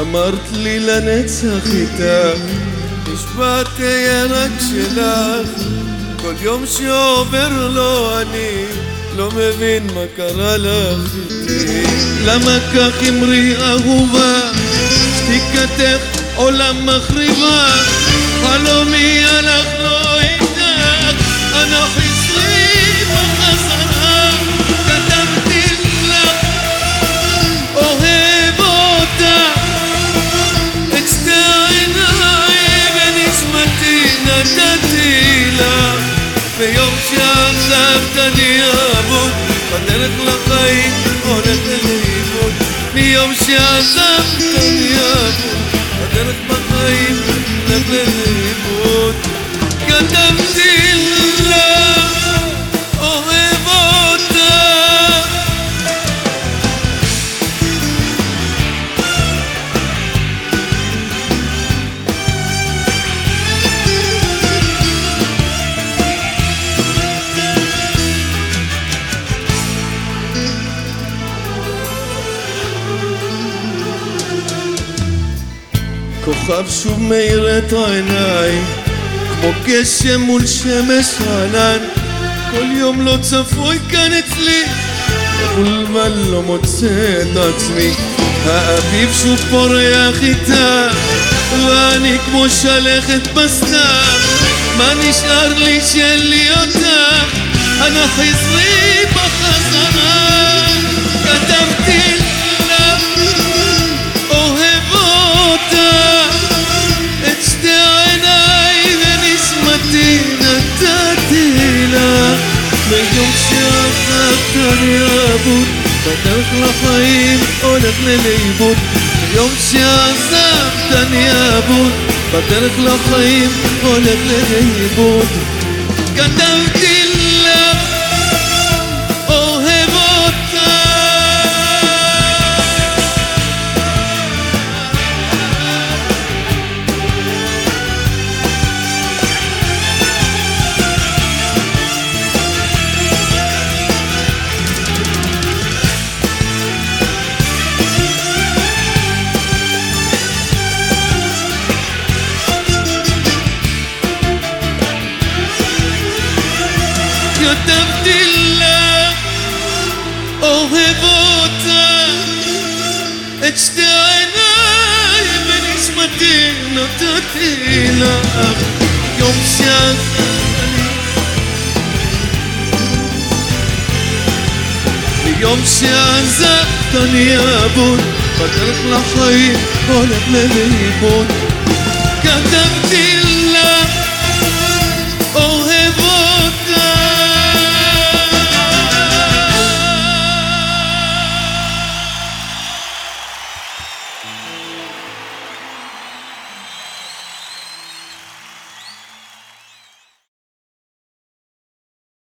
אמרת לי לנצח איתך, נשבעת תהיה רק שלך. כל יום שעובר לו אני לא מבין מה קרה לך. למה כך אמרי אהובה, שתיקתך עולם מחריבה, חלומי הלך ביום שעזבת אני אבוד בדרך לחיים הולך לאיבוד מיום שעזבת אני אבוד בדרך בחיים הולך לאיבוד כתבתי כוכב שוב מאיר את העיניים כמו גשם מול שמש ענן. כל יום לא צפוי כאן אצלי מבולבל לא מוצא את עצמי. האביב שוב פורח איתה ואני כמו שלכת בסתיו. מה נשאר לי שאין לי אותך אנא חזרי שעזבת אני אבוד בדרך לחיים הולך לאיבוד. ביום שעזבת אני אבוד בדרך לחיים הולך לאיבוד. כתבתי אוהב אותך את שתי העיניים ונשמתי נתתי לך יום שעזבני יום שעזבת אני אבוד בדרך לחיים הולך לאיבוד